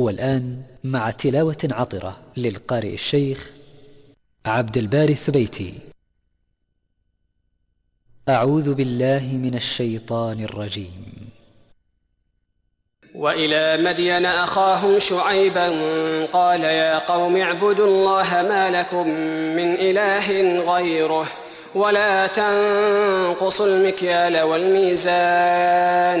والآن مع تلاوة عطرة للقارئ الشيخ عبد الباري الثبيتي أعوذ بالله من الشيطان الرجيم. وإلى مدين أخاهم شعيبا قال يا قوم اعبدوا الله ما لكم من إله غيره ولا تنقصوا المكيال والميزان.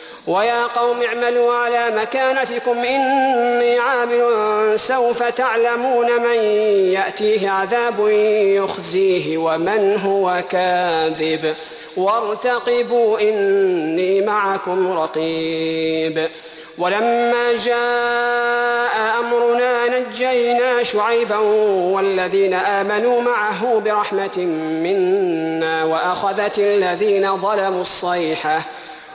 ويا قوم اعملوا على مكانتكم إني عامل سوف تعلمون من يأتيه عذاب يخزيه ومن هو كاذب. وارتقبوا إني معكم رقيب. ولما جاء أمرنا نجينا شعيبا والذين آمنوا معه برحمة منا وأخذت الذين ظلموا الصيحة.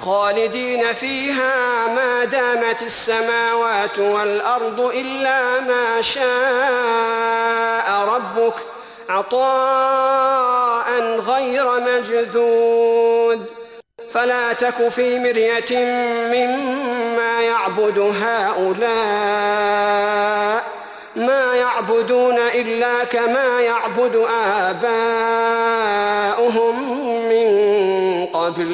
خالدين فيها ما دامت السماوات والأرض إلا ما شاء ربك عطاء غير مجدود فلا تك في مرية مما يعبد هؤلاء ما يعبدون إلا كما يعبد آباؤهم من قبل.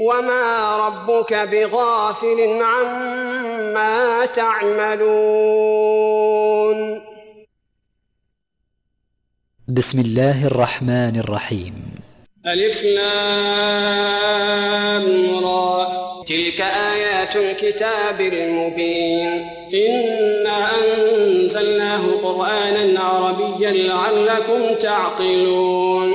وما ربك بغافل عما تعملون. بسم الله الرحمن الرحيم ألف لام را. تلك آيات الكتاب المبين. إنا أنزلناه قرآنا عربيا لعلكم تعقلون.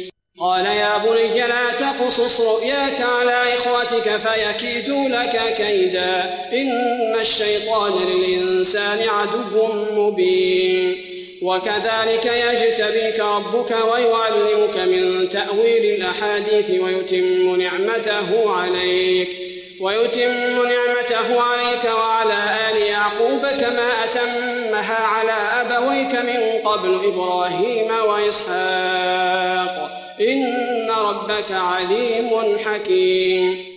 قال يا بني لا تقصص رؤياك على إخوتك فيكيدوا لك كيدا. إن الشيطان للإنسان عدو مبين. وكذلك يجتبيك ربك ويعلمك من تأويل الأحاديث ويتم نعمته عليك. ويتم نعمته عليك وعلى آل يعقوب كما أتمها على أبويك من قبل إبراهيم وإسحاق. إن ربك عليم حكيم.